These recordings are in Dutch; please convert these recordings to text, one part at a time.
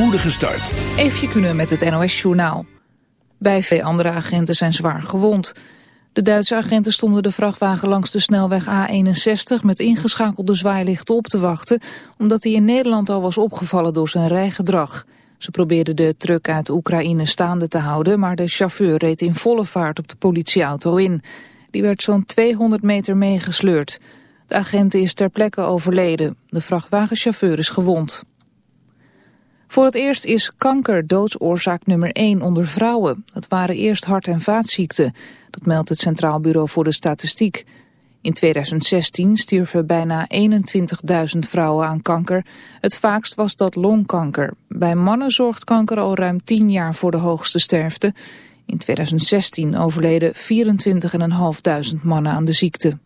spoedige start. Even kunnen met het NOS Journaal. Bij twee andere agenten zijn zwaar gewond. De Duitse agenten stonden de vrachtwagen langs de snelweg A61 met ingeschakelde zwaailichten op te wachten, omdat hij in Nederland al was opgevallen door zijn rijgedrag. Ze probeerden de truck uit Oekraïne staande te houden, maar de chauffeur reed in volle vaart op de politieauto in. Die werd zo'n 200 meter meegesleurd. De agent is ter plekke overleden. De vrachtwagenchauffeur is gewond. Voor het eerst is kanker doodsoorzaak nummer 1 onder vrouwen. Dat waren eerst hart- en vaatziekten. Dat meldt het Centraal Bureau voor de Statistiek. In 2016 stierven bijna 21.000 vrouwen aan kanker. Het vaakst was dat longkanker. Bij mannen zorgt kanker al ruim 10 jaar voor de hoogste sterfte. In 2016 overleden 24.500 mannen aan de ziekte.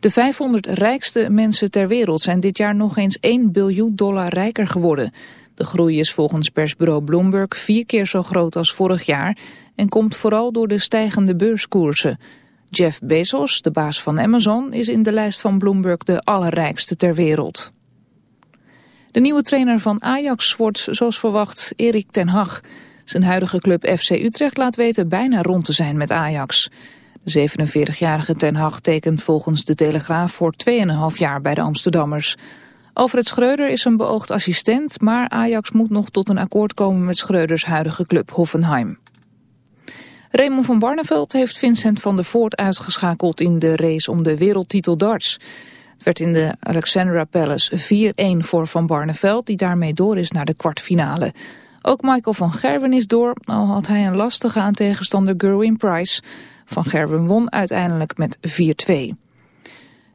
De 500 rijkste mensen ter wereld zijn dit jaar nog eens 1 biljoen dollar rijker geworden. De groei is volgens persbureau Bloomberg vier keer zo groot als vorig jaar en komt vooral door de stijgende beurskoersen. Jeff Bezos, de baas van Amazon, is in de lijst van Bloomberg de allerrijkste ter wereld. De nieuwe trainer van Ajax wordt zoals verwacht Erik ten Hag. Zijn huidige club FC Utrecht laat weten bijna rond te zijn met Ajax. De 47-jarige Ten Hag tekent volgens de Telegraaf voor 2,5 jaar bij de Amsterdammers. Alfred Schreuder is een beoogd assistent, maar Ajax moet nog tot een akkoord komen met Schreuders huidige club Hoffenheim. Raymond van Barneveld heeft Vincent van der Voort uitgeschakeld in de race om de wereldtitel darts. Het werd in de Alexandra Palace 4-1 voor Van Barneveld, die daarmee door is naar de kwartfinale. Ook Michael van Gerwen is door, al had hij een lastige aan tegenstander Gerwin Price. Van Gerwen won uiteindelijk met 4-2.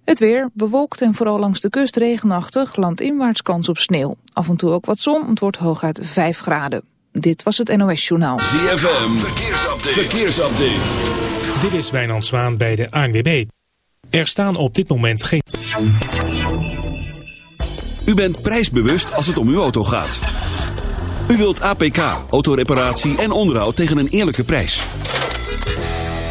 Het weer bewolkt en vooral langs de kust regenachtig, landinwaarts kans op sneeuw. Af en toe ook wat zon, het wordt hooguit 5 graden. Dit was het NOS Journaal. ZFM, verkeersupdate. verkeersupdate. Dit is Wijnand Zwaan bij de ANWB. Er staan op dit moment geen... U bent prijsbewust als het om uw auto gaat. U wilt APK, autoreparatie en onderhoud tegen een eerlijke prijs.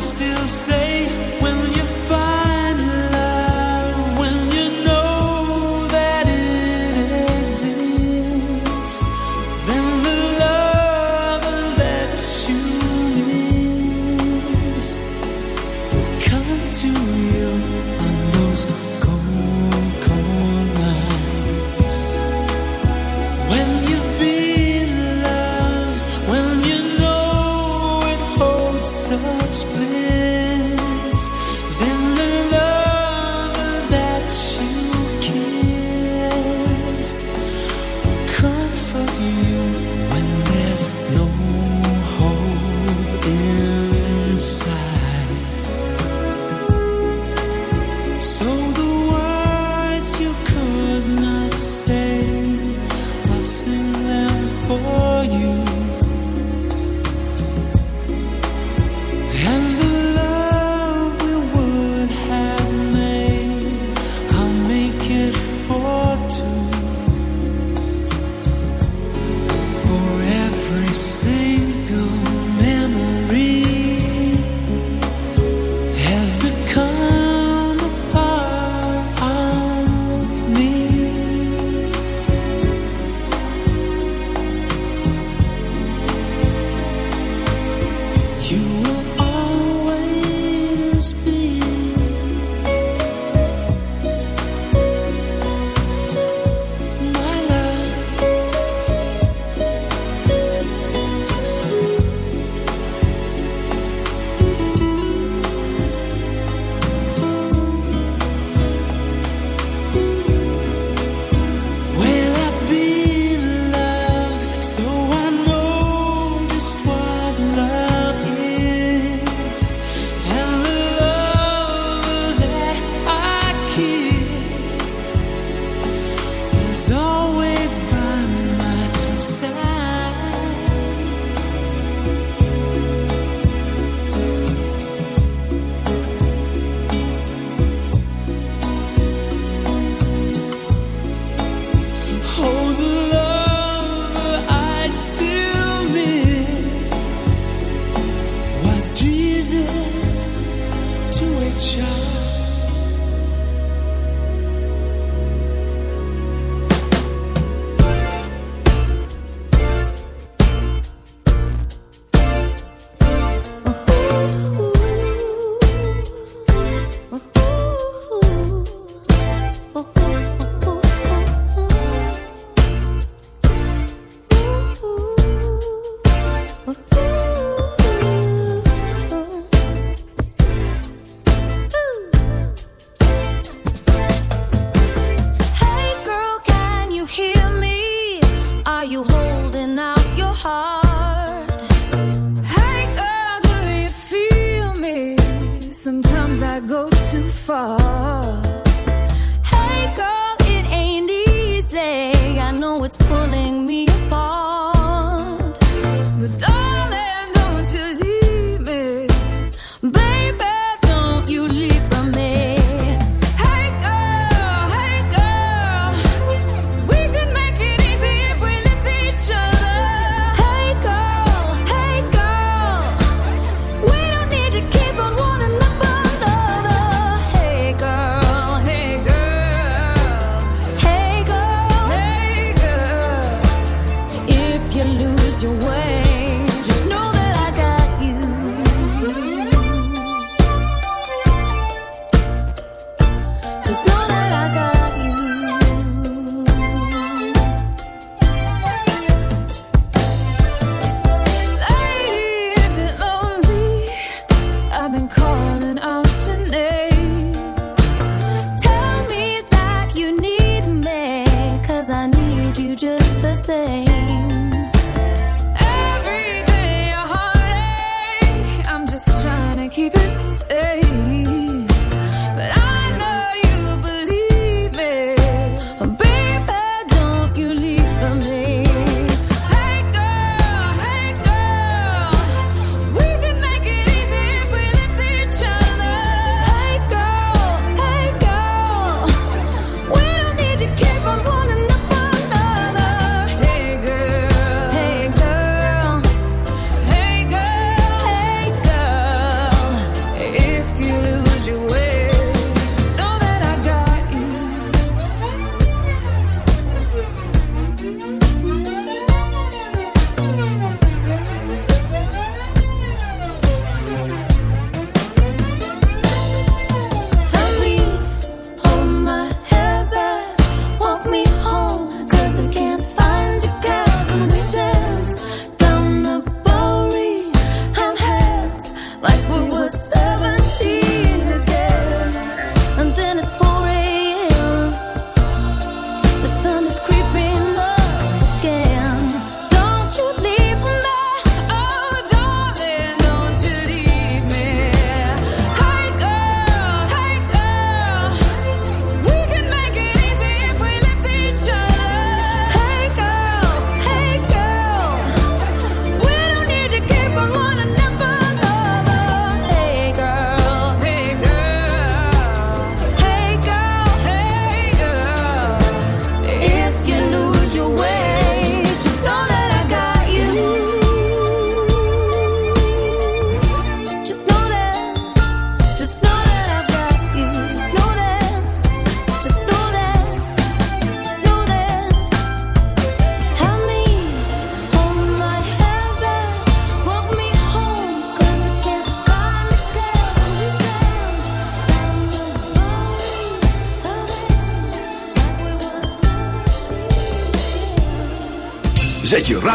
Still say,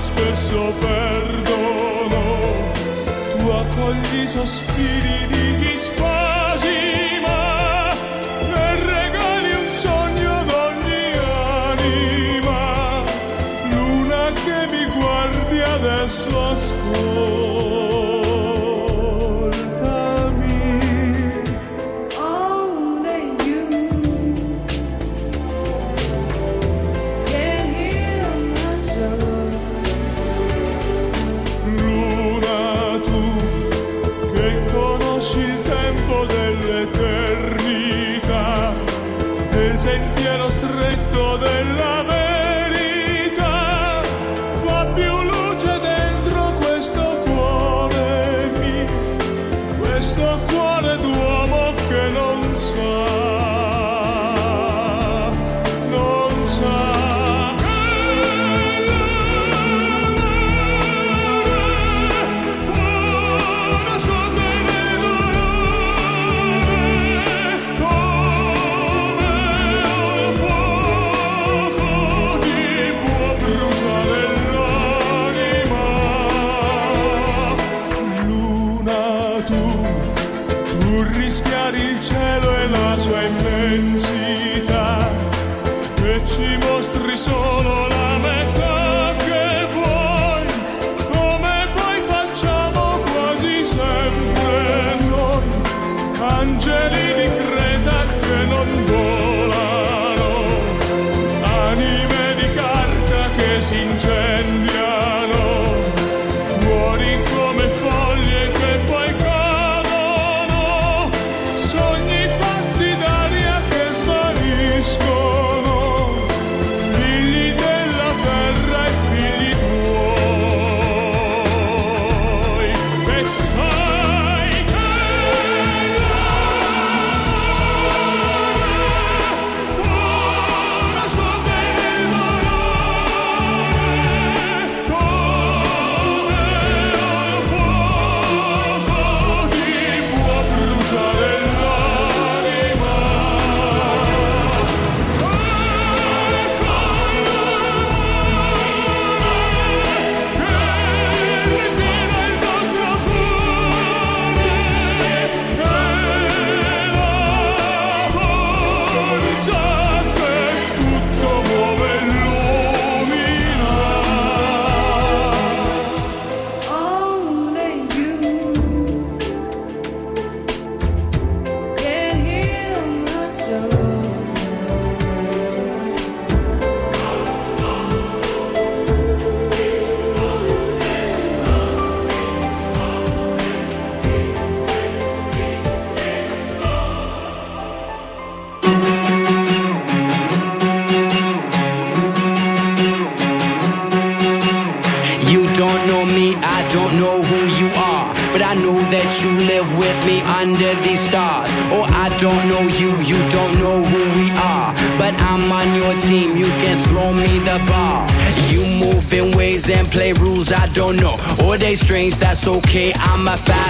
Spesso perdono. Tu accogli i sospiri di chi spasima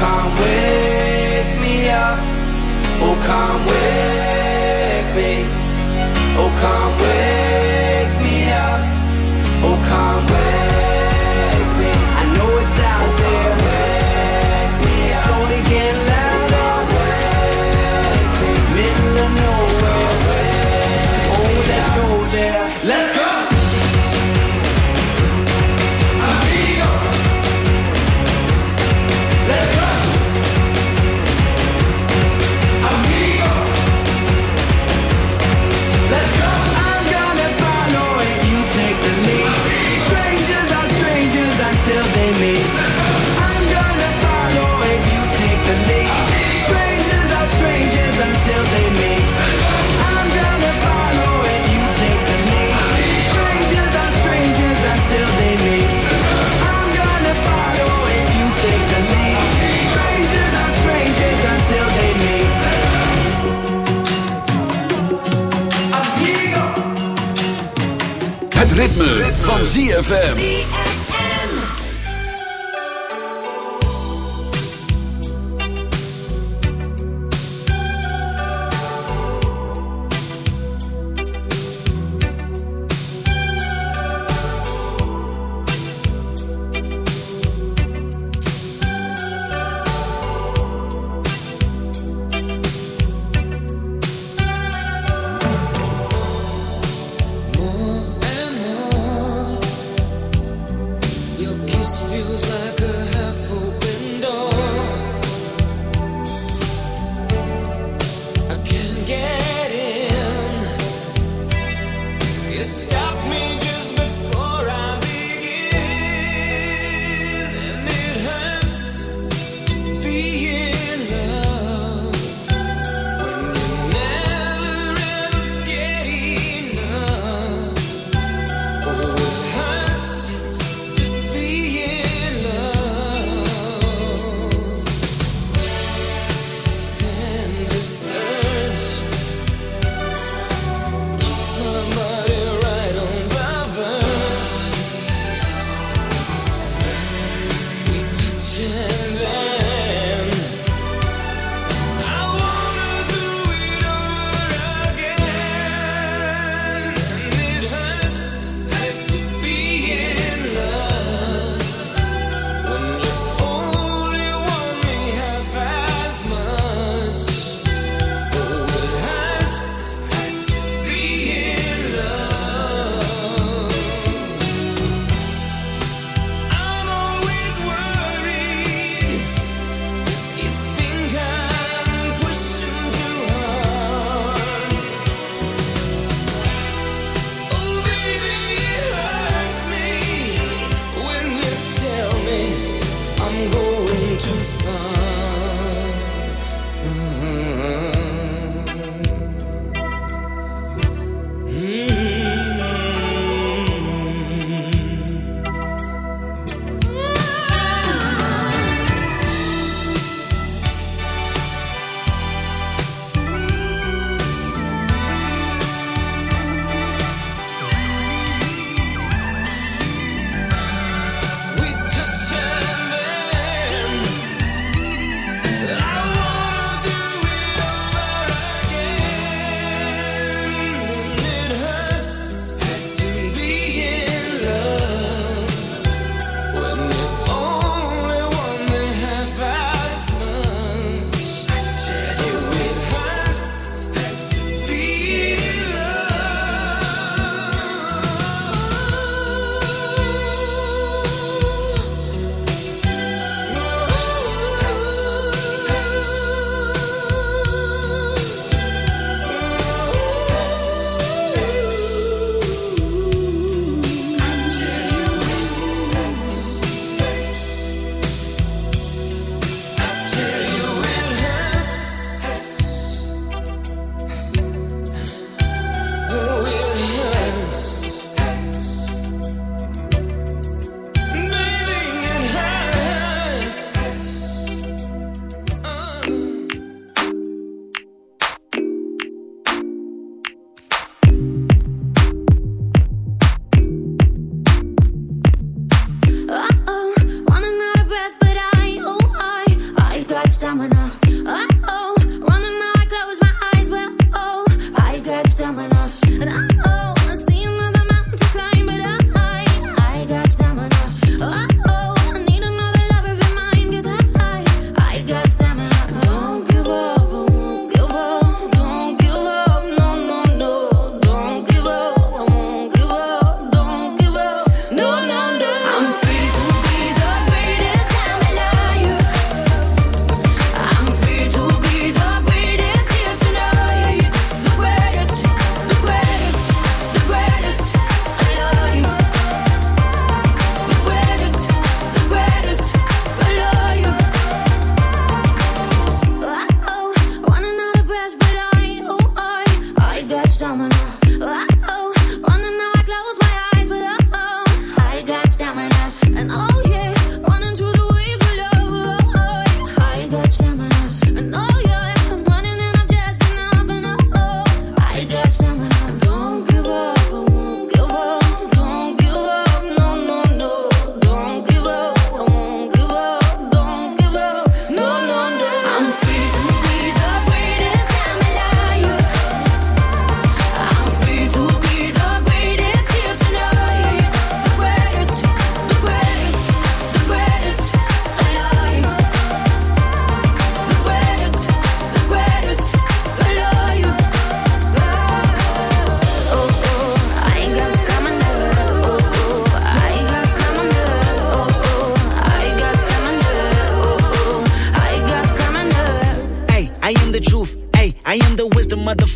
Come with. wait van ZFM.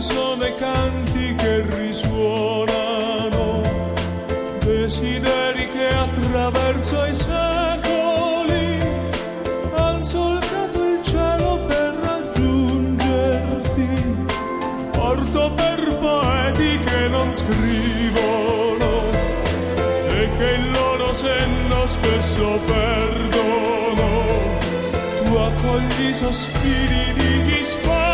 sono i canti che risuonano, desideri che attraverso i secoli han solcato il cielo per raggiungerti. Porto per poeti che non scrivono e che il loro senno spesso perdono. Tu accogli i sospiri di chi spara.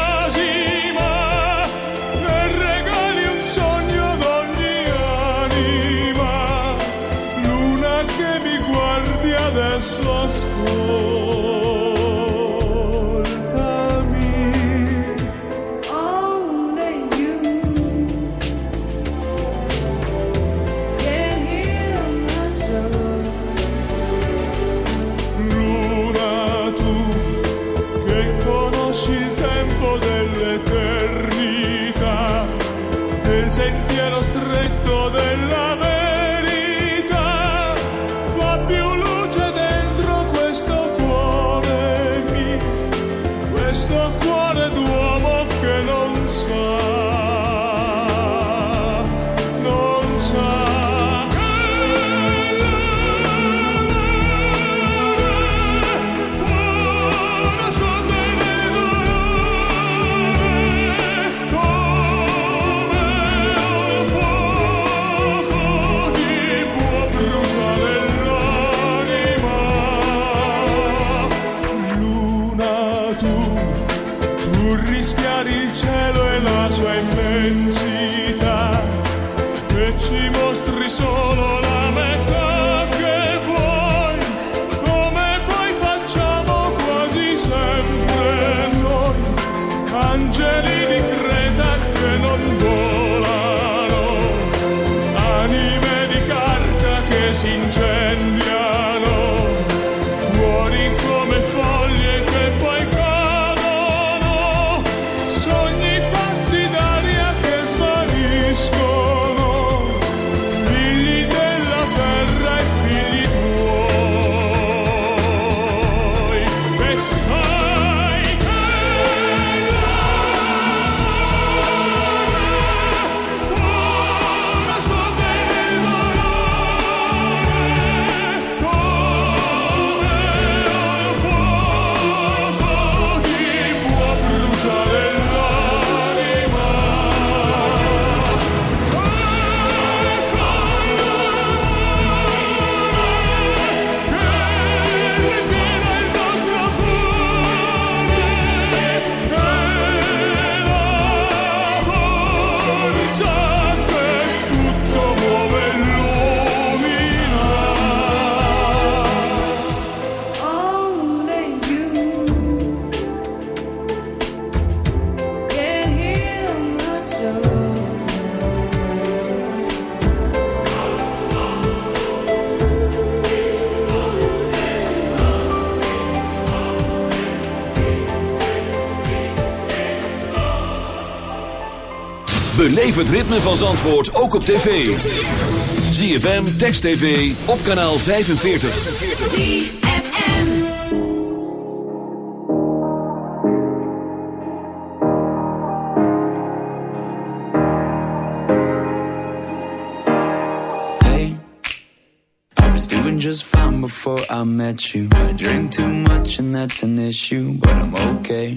Ritme van Zandvoort ook op tv. ZFM, Text TV, op kanaal 45. ZFM. Hey, I was doing just fine before I met you. I drink too much and that's an issue, but I'm okay.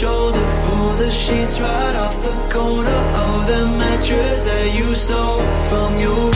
Shoulder. Pull the sheets right off the corner of the mattress that you stole from your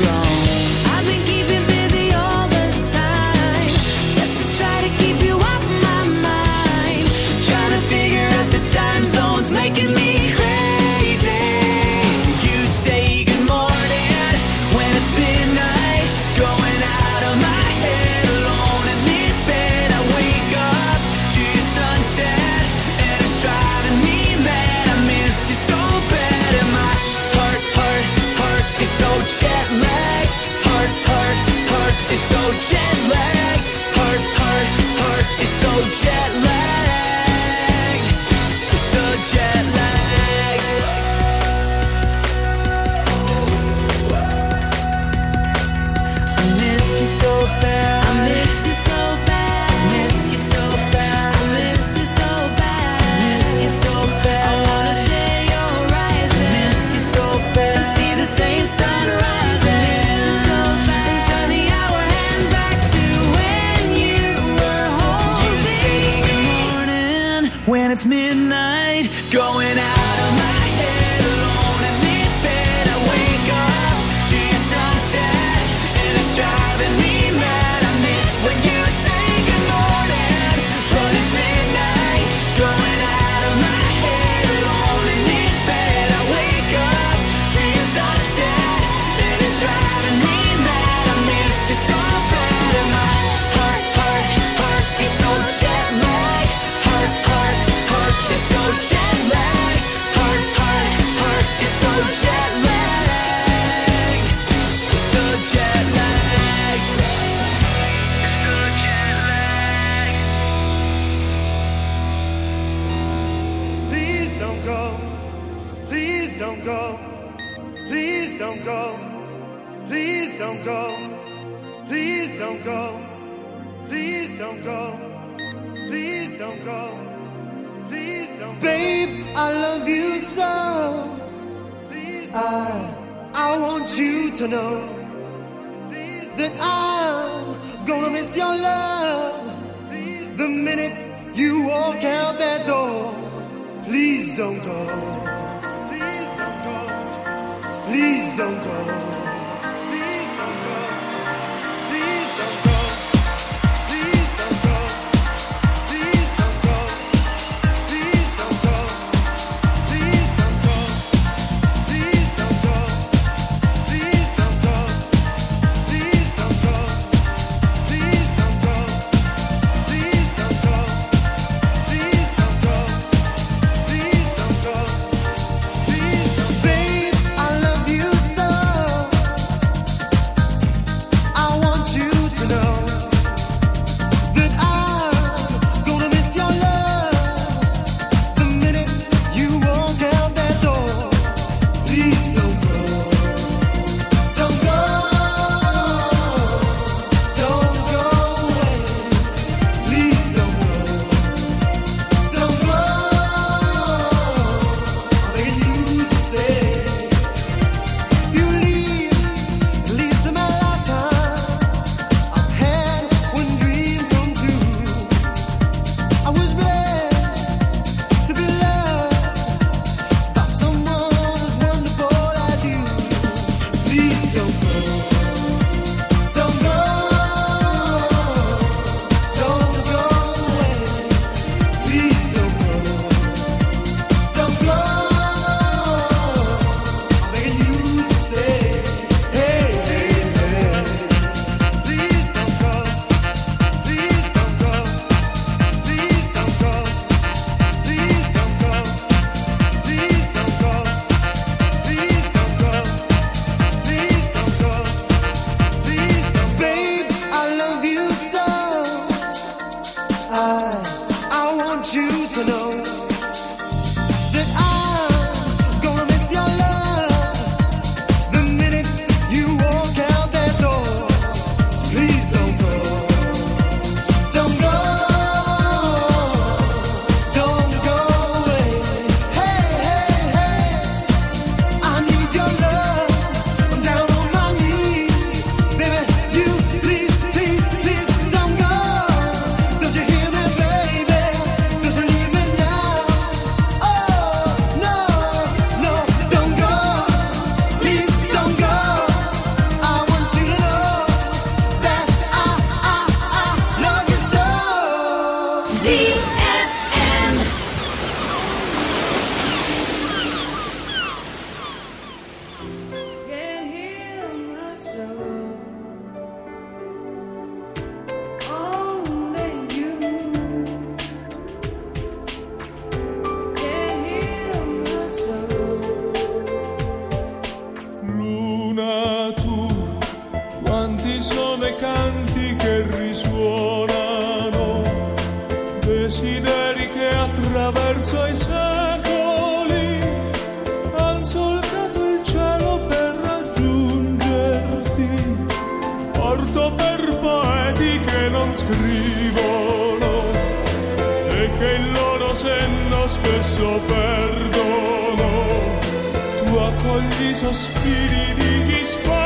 don't go. Please don't go. Please don't go. Please don't go. Please don't go. Please don't go. Babe, I love you so. I, I want you to know that I'm gonna miss your love the minute you walk out that door. Please don't go. Don't go. Ίσως πυρηνικής πόλης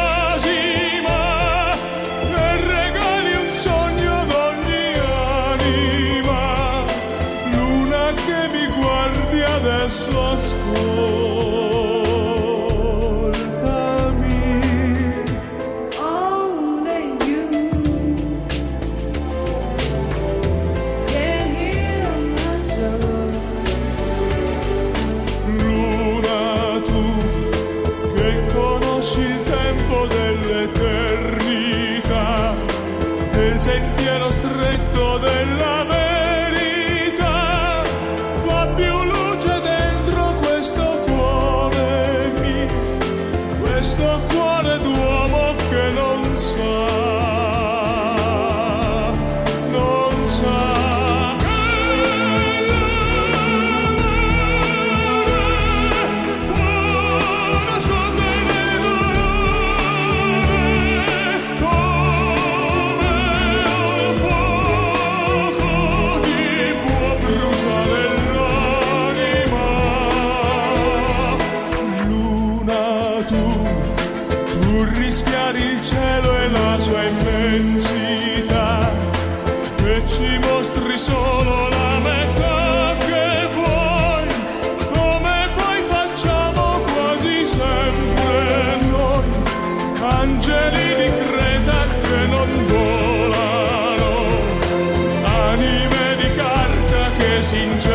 心中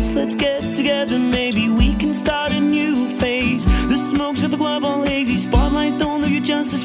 craze. Let's get together, maybe we can start a new phase. The smoke's got the club all hazy. Spotlights don't do you justice,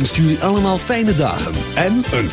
wenst jullie allemaal fijne dagen en een